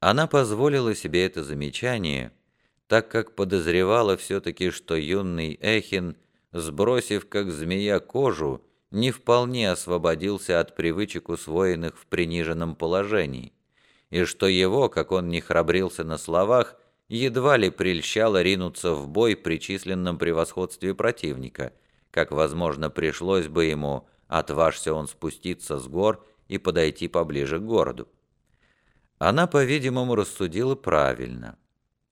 Она позволила себе это замечание, так как подозревала все-таки, что юный Эхин, сбросив как змея кожу, не вполне освободился от привычек, усвоенных в приниженном положении, и что его, как он не храбрился на словах, едва ли прельщало ринуться в бой при численном превосходстве противника, как, возможно, пришлось бы ему, отважься он спуститься с гор и подойти поближе к городу. Она, по-видимому, рассудила правильно.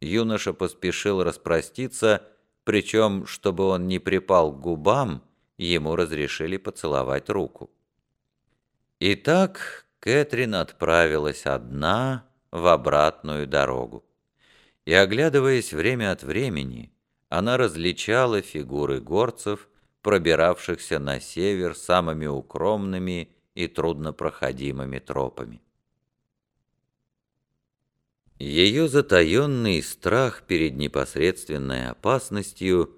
Юноша поспешил распроститься, причем, чтобы он не припал к губам, ему разрешили поцеловать руку. Итак, Кэтрин отправилась одна в обратную дорогу. И, оглядываясь время от времени, она различала фигуры горцев, пробиравшихся на север самыми укромными и труднопроходимыми тропами. Ее затаенный страх перед непосредственной опасностью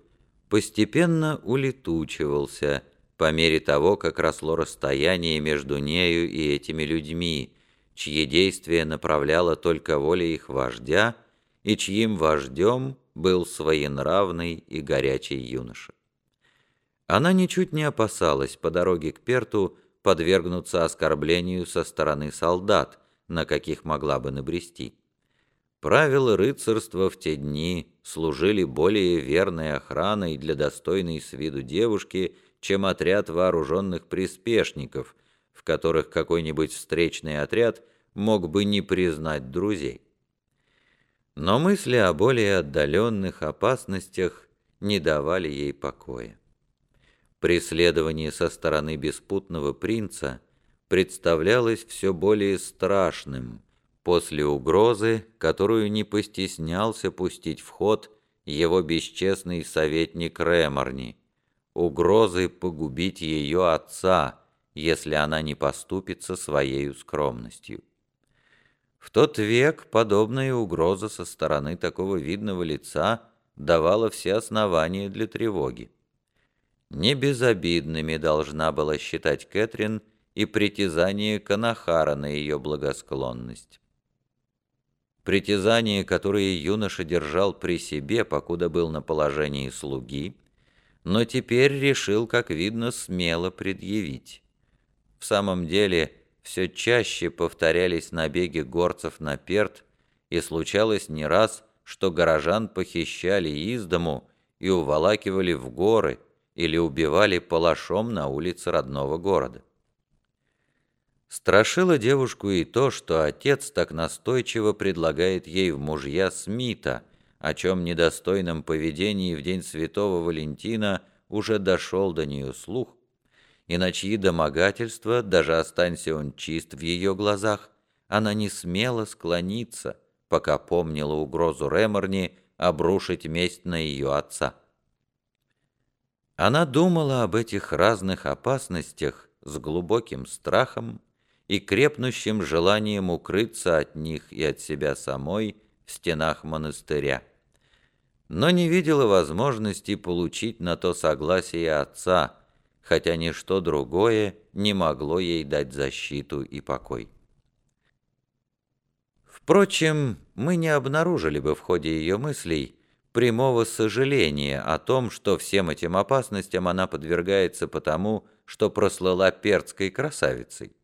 постепенно улетучивался по мере того, как росло расстояние между нею и этими людьми, чьи действия направляла только воля их вождя и чьим вождем был своенравный и горячий юноша. Она ничуть не опасалась по дороге к Перту подвергнуться оскорблению со стороны солдат, на каких могла бы набрести. Правила рыцарства в те дни служили более верной охраной для достойной с виду девушки, чем отряд вооруженных приспешников, в которых какой-нибудь встречный отряд мог бы не признать друзей. Но мысли о более отдаленных опасностях не давали ей покоя. Преследование со стороны беспутного принца представлялось все более страшным – после угрозы, которую не постеснялся пустить в ход его бесчестный советник Реморни, угрозы погубить ее отца, если она не поступится своей скромностью. В тот век подобная угроза со стороны такого видного лица давала все основания для тревоги. Не безобидными должна была считать Кэтрин и притязание Канахара на ее благосклонность. Притязания, которые юноша держал при себе, покуда был на положении слуги, но теперь решил, как видно, смело предъявить. В самом деле, все чаще повторялись набеги горцев на Перт, и случалось не раз, что горожан похищали из дому и уволакивали в горы или убивали палашом на улице родного города. Страшило девушку и то, что отец так настойчиво предлагает ей в мужья Смита, о чем недостойном поведении в день святого Валентина уже дошел до нее слух, и на чьи домогательства, даже останься он чист в ее глазах, она не смела склониться, пока помнила угрозу Реморни обрушить месть на ее отца. Она думала об этих разных опасностях с глубоким страхом, и крепнущим желанием укрыться от них и от себя самой в стенах монастыря. Но не видела возможности получить на то согласие отца, хотя ничто другое не могло ей дать защиту и покой. Впрочем, мы не обнаружили бы в ходе ее мыслей прямого сожаления о том, что всем этим опасностям она подвергается потому, что прослыла перцкой красавицей.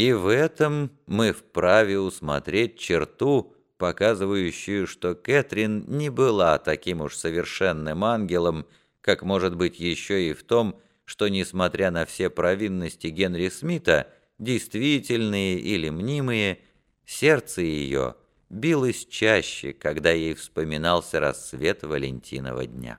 И в этом мы вправе усмотреть черту, показывающую, что Кэтрин не была таким уж совершенным ангелом, как может быть еще и в том, что, несмотря на все провинности Генри Смита, действительные или мнимые, сердце ее билось чаще, когда ей вспоминался рассвет Валентинова дня.